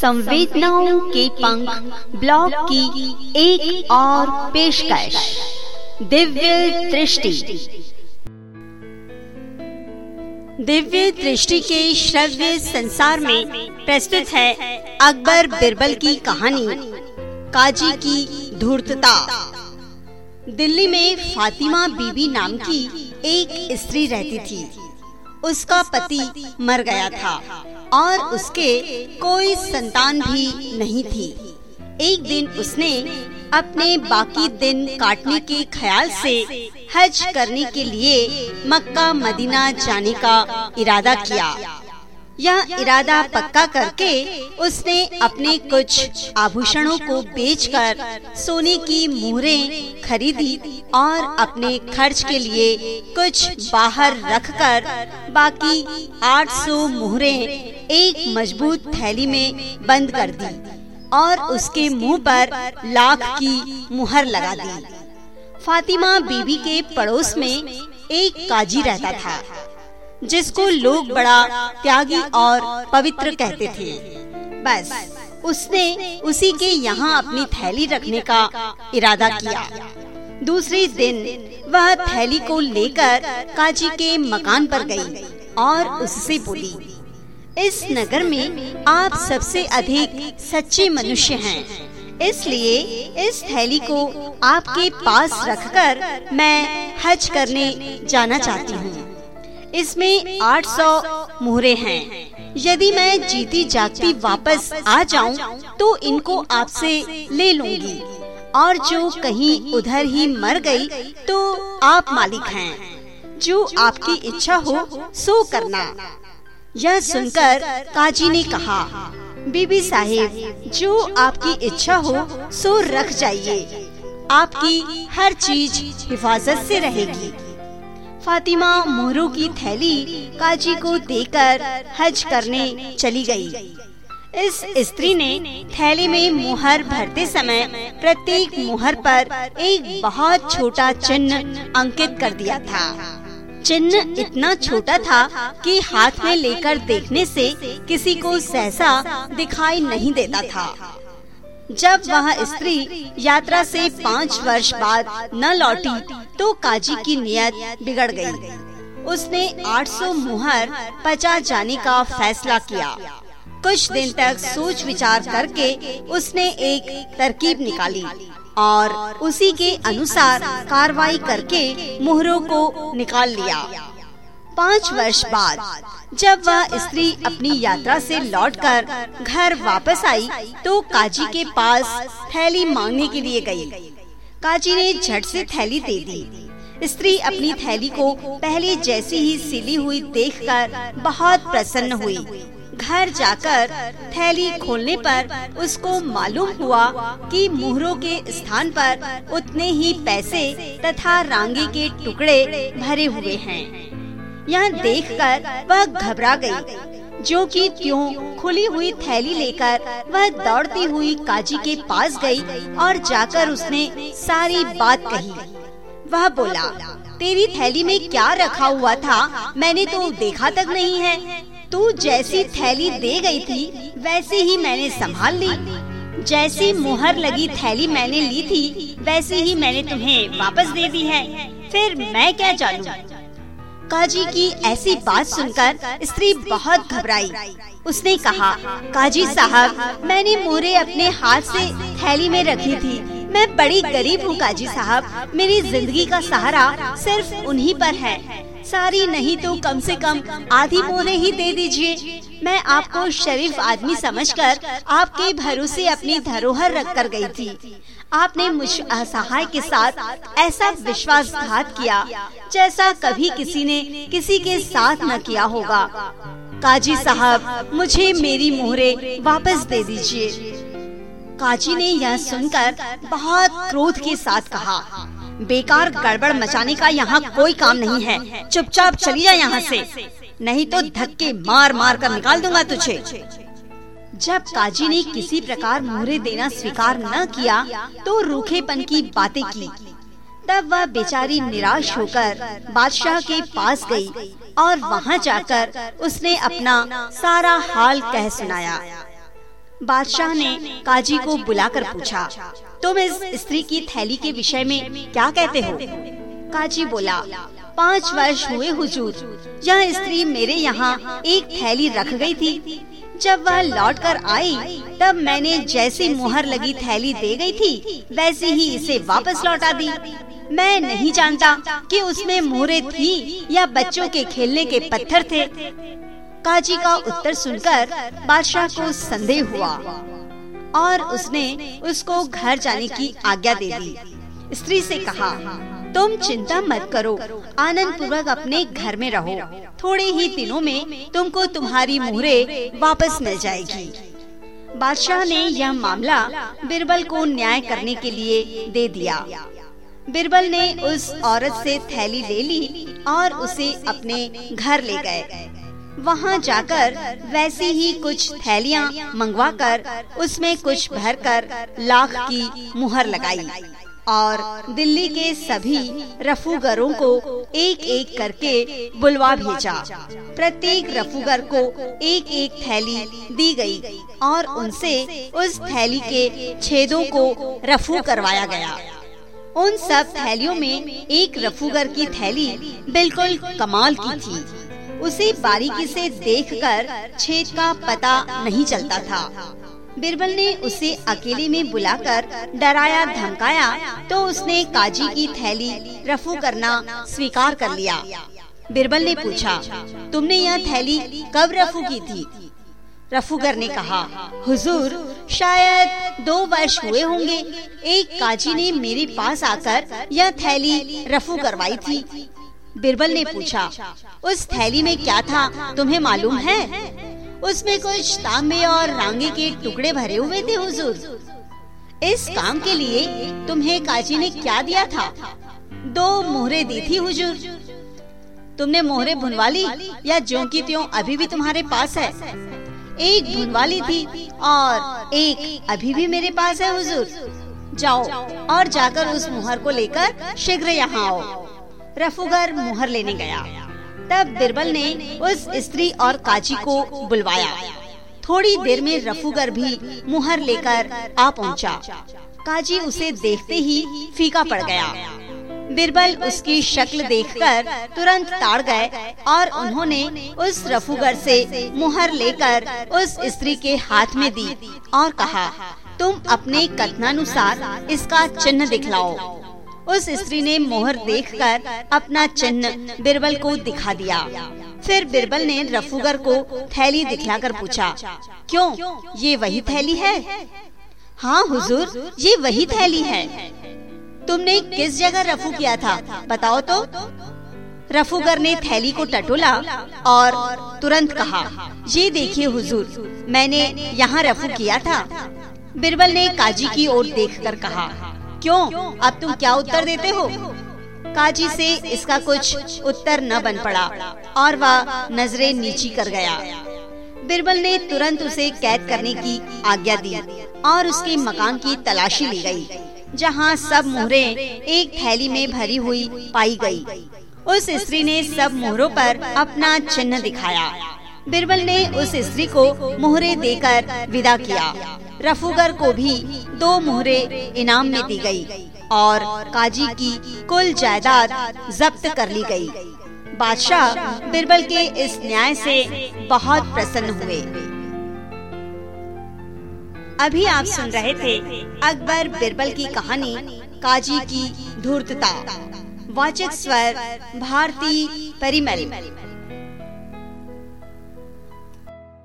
संवेदनाओं के पंख ब्लॉग की एक और पेशकश। दिव्य दृष्टि। दिव्य दृष्टि के श्रव्य संसार में प्रस्तुत है अकबर बिरबल की कहानी, काजी की धूर्तता। दिल्ली में फातिमा बीबी नाम की एक स्त्री रहती थी। उसका पति मर गया था। और उसके कोई संतान भी नहीं थी। एक दिन उसने अपने बाकी दिन काटने के ख्याल से हज करने के लिए मक्का मदीना जाने का इरादा किया। यह इरादा पक्का करके उसने अपने कुछ आभूषणों को बेचकर सोने की मुहरें खरीदी और अपने खर्च के लिए कुछ बाहर रखकर बाकी 800 मुहरें एक मज़बूत थैली में बंद कर दी और उसके मुँह पर लाख की मुहर लगा दी। फातिमा बीबी के पड़ोस में एक काजी रहता था। जिसको लोग बड़ा त्यागी और पवित्र कहते थे। बस, उसने उसी के यहाँ अपनी थैली रखने का इरादा किया। दूसरे दिन वह थैली को लेकर काजी के मकान पर गई और उससे बोली, इस नगर में आप सबसे अधिक सच्चे मनुष्य हैं। इसलिए इस थैली को आपके पास रखकर मैं हज करने जाना चाहती हूँ। इसमें 800 मुहरे हैं। यदि मैं जीती जागती वापस आ जाऊँ, तो इनको आपसे ले लूँगी। और जो कहीं उधर ही मर गई, तो आप मालिक हैं। जो आपकी इच्छा हो सो करना। यह सुनकर काजी ने कहा बीबी साहिब जो आपकी इच्छा हो सो रख जाइए। आपकी हर चीज़ हिफाजत से रहेगी। फातिमा मोरू की थैली काजी को देकर हज करने चली गई। इस स्त्री ने थैली में मुहर भरते समय प्रत्येक मुहर पर एक बहुत छोटा चिन्ह अंकित कर दिया था चिन्ह इतना छोटा था कि हाथ में लेकर देखने से किसी को सहसा दिखाई नहीं देता था जब वह स्त्री यात्रा से पाँच वर्ष बाद न लौटी तो काजी की नियत बिगड़ गई। उसने 800 मुहर पचा जाने का फैसला किया कुछ दिन तक सोच विचार करके उसने एक तरकीब निकाली और उसी के अनुसार कार्रवाई करके मुहरों को निकाल लिया पाँच वर्ष बाद, जब वह स्त्री अपनी यात्रा से लौटकर घर वापस आई तो काजी के पास थैली मांगने के लिए गई। काजी ने झट से थैली दे दी। स्त्री अपनी थैली को पहले जैसी ही सिली हुई देखकर बहुत प्रसन्न हुई। घर जाकर थैली खोलने पर उसको मालूम हुआ कि मुहरों के स्थान पर उतने ही पैसे तथा रांगे के टुकड़े भरे हुए हैं। यह देखकर वह घबरा गई, जो कि त्यों खुली हुई थैली लेकर वह दौड़ती हुई काजी के पास गई और जाकर उसने सारी बात कही। वह बोला, तेरी थैली में क्या रखा हुआ था? मैंने तो देखा तक नहीं है। तू जैसी थैली दे गई थी, वैसे ही मैंने संभाल ली। जैसी मुहर लगी थैली मैंने ली थी, वैसे ही मैंने तुम्हें वापस दे दी है। फिर मैं क्या जानू? काजी की ऐसी बात सुनकर स्त्री बहुत घबराई। उसने कहा, काजी साहब, मैंने मोरे अपने हाथ से थैली में रखी थी। मैं बड़ी गरीब हूँ, काजी साहब। मेरी ज़िंदगी का सहारा सिर्फ़ उन्हीं पर है। सारी नहीं तो कम से कम आधी मोरे ही दे दीजिए। मैं आपको शरीफ आदमी समझकर आपके भरोसे अपनी धरोहर रख कर गई थी। आपने मुझ असहाय के साथ ऐसा विश्वासघात किया, जैसा कभी किसी ने किसी के साथ न किया होगा। काजी साहब, मुझे मेरी मोहरे वापस दे दीजिए। काजी ने यह सुनकर बहुत क्रोध के साथ कहा, बेकार गड़बड़ मचाने का यहाँ कोई काम नहीं है। चुपचाप चली जा यहाँ से। नहीं तो धक्के मार मार कर निकाल दूँगा तुझे। जब काजी ने किसी प्रकार मोहरे देना स्वीकार न किया तो रूखेपन की बातें की। तब वह बेचारी निराश होकर बादशाह के पास गई और वहाँ जाकर उसने अपना सारा हाल कह सुनाया। बादशाह ने काजी को बुलाकर पूछा, तुम इस स्त्री की थैली के विषय में क्या कहते हो? काजी बोला, पाँच वर्ष हुए हुजूर, यह स्त्री मेरे यहाँ एक थैली रख गई थी जब वह लौट कर आई, तब मैंने जैसी मुहर लगी थैली दे गई थी, वैसे ही इसे वापस लौटा दी। मैं नहीं जानता कि उसमें मोहरे थी या बच्चों के खेलने के पत्थर थे। काजी का उत्तर सुनकर बादशाह को संदेह हुआ और उसने उसको घर जाने की आज्ञा दे दी। स्त्री से कहा तुम चिंता मत करो। आनंद पूर्वक अपने घर में रहो। थोड़े ही दिनों में तुमको तुम्हारी मुहरे वापस मिल जाएगी। बादशाह ने यह मामला बिरबल को न्याय करने के लिए दे दिया। बिरबल ने उस औरत से थैली ले ली और उसे अपने घर ले गए। वहाँ जाकर वैसी ही कुछ थैलियाँ मंगवाकर उसमें कुछ भरकर लाख की मुहर लगाई। और दिल्ली के सभी रफूगरों को एक एक करके बुलवा भेजा। प्रत्येक रफूगर को एक एक थैली दी गई और उनसे उस थैली के छेदों को रफू करवाया गया। उन सब थैलियों में एक रफूगर की थैली बिल्कुल कमाल की थी। उसे बारीकी से देखकर छेद का पता नहीं चलता था। बिरबल ने उसे अकेले में बुलाकर डराया, धमकाया तो उसने काजी की थैली रफू करना स्वीकार कर लिया। बिरबल ने पूछा, तुमने यह थैली कब रफू की थी? रफूगर ने कहा, हुजूर, शायद दो वर्ष हुए होंगे। एक काजी ने मेरे पास आकर यह थैली रफू करवाई थी। बिरबल ने पूछा, उस थैली में क्या था, तुम्हें मालूम है? उसमें कुछ तांबे और रांगे के टुकड़े भरे हुए थे, हुजूर। इस काम के लिए तुम्हें काजी ने क्या दिया था? दो मोहरे दी थी, हुजूर। तुमने मोहरे भुनवा ली या जो की त्यों अभी भी तुम्हारे पास है? एक भुनवा ली थी और एक अभी भी मेरे पास है, हुजूर। जाओ और जाकर उस मुहर को लेकर शीघ्र यहाँ आओ। रफूगर मुहर लेने गया। तब बिरबल ने उस स्त्री और काजी को बुलवाया। थोड़ी देर में रफूगर भी मुहर लेकर आ पहुँचा। काजी उसे देखते ही फीका पड़ गया। बिरबल उसकी शक्ल देखकर तुरंत ताड़ गए और उन्होंने उस रफूगर से मुहर लेकर उस स्त्री के हाथ में दी और कहा, तुम अपने कथनानुसार इसका चिन्ह दिखलाओ। उस स्त्री ने मोहर देखकर अपना चिन्ह बिरबल को दिखा दिया। फिर बिरबल ने रफूगर को थैली दिखलाकर पूछा, क्यों? ये वही थैली है? हाँ हुजूर, ये वही थैली है। तुमने किस जगह रफू किया था, बताओ तो? रफूगर ने थैली को टटोला और तुरंत कहा, ये देखिए हुजूर, मैंने यहाँ रफू किया था। बिरबल ने काजी की ओर देखकर कहा क्यों? अब तुम क्या उत्तर देते हो? काजी से इसका कुछ उत्तर न बन पड़ा और वह नज़रें नीची कर गया। बिरबल ने तुरंत उसे कैद करने की आज्ञा दी और उसके मकान की तलाशी ली गई, जहाँ सब मोहरे एक थैली में भरी हुई पाई गई। उस स्त्री ने सब मोहरों पर अपना चिन्ह दिखाया। बिरबल ने उस स्त्री को मोहरे देकर विदा किया। रफूगर को भी दो मोहरे इनाम में दी गई और काजी की कुल जायदाद जब्त कर ली गई। बादशाह बिरबल के इस न्याय से बहुत प्रसन्न हुए। अभी आप सुन रहे थे अकबर बिरबल की कहानी काजी की धूर्तता। वाचक स्वर भारती परिमल।